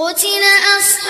قتل أصحاب